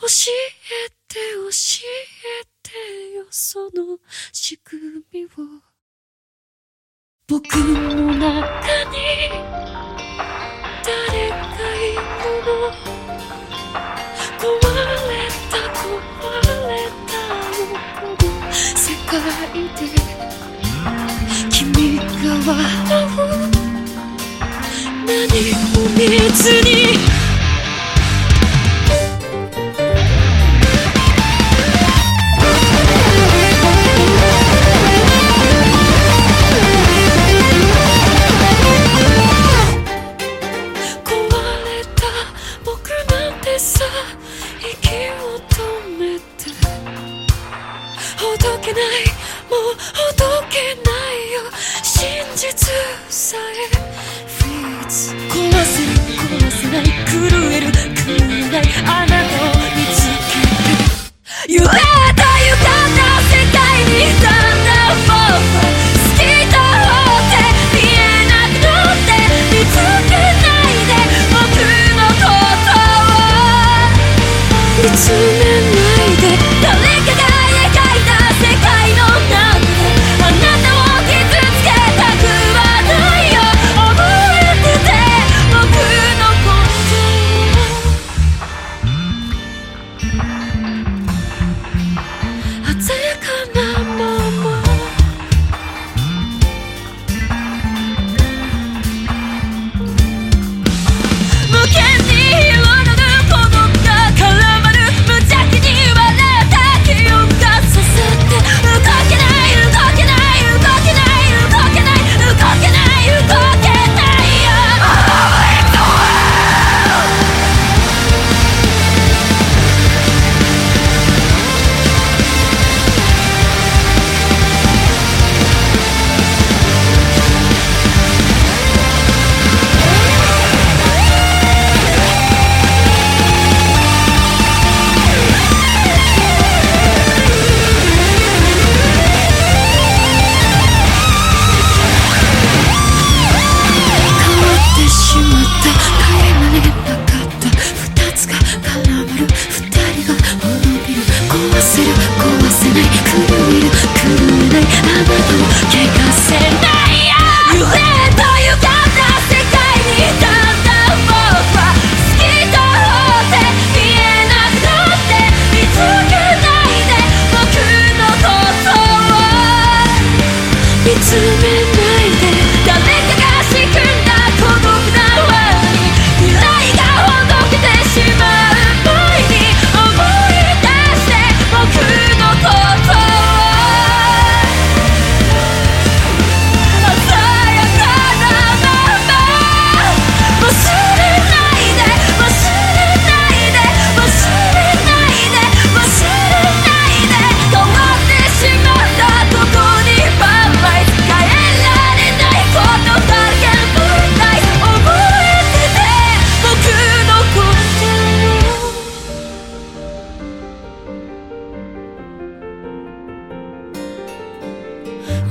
教えて教えてよその仕組みを。僕の中に誰かいるの？壊れた壊れたのこの世界で君が笑う。何も見ず息を止めて。ほどけない。もうほどけないよ。真実さえ。フィーズ壊せる。壊せない。狂える。狂えない。が絡まる。二人が滅びる。壊せる壊せない。狂える狂えない。あなたを汚せない。揺れと歪んだ世界にただ僕は透き通って見えなくなって見つけない。で僕のことを見つめない。でダ誰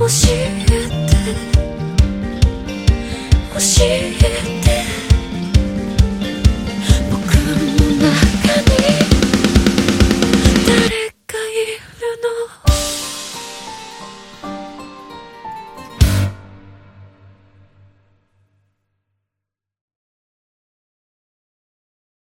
教えて。教えて。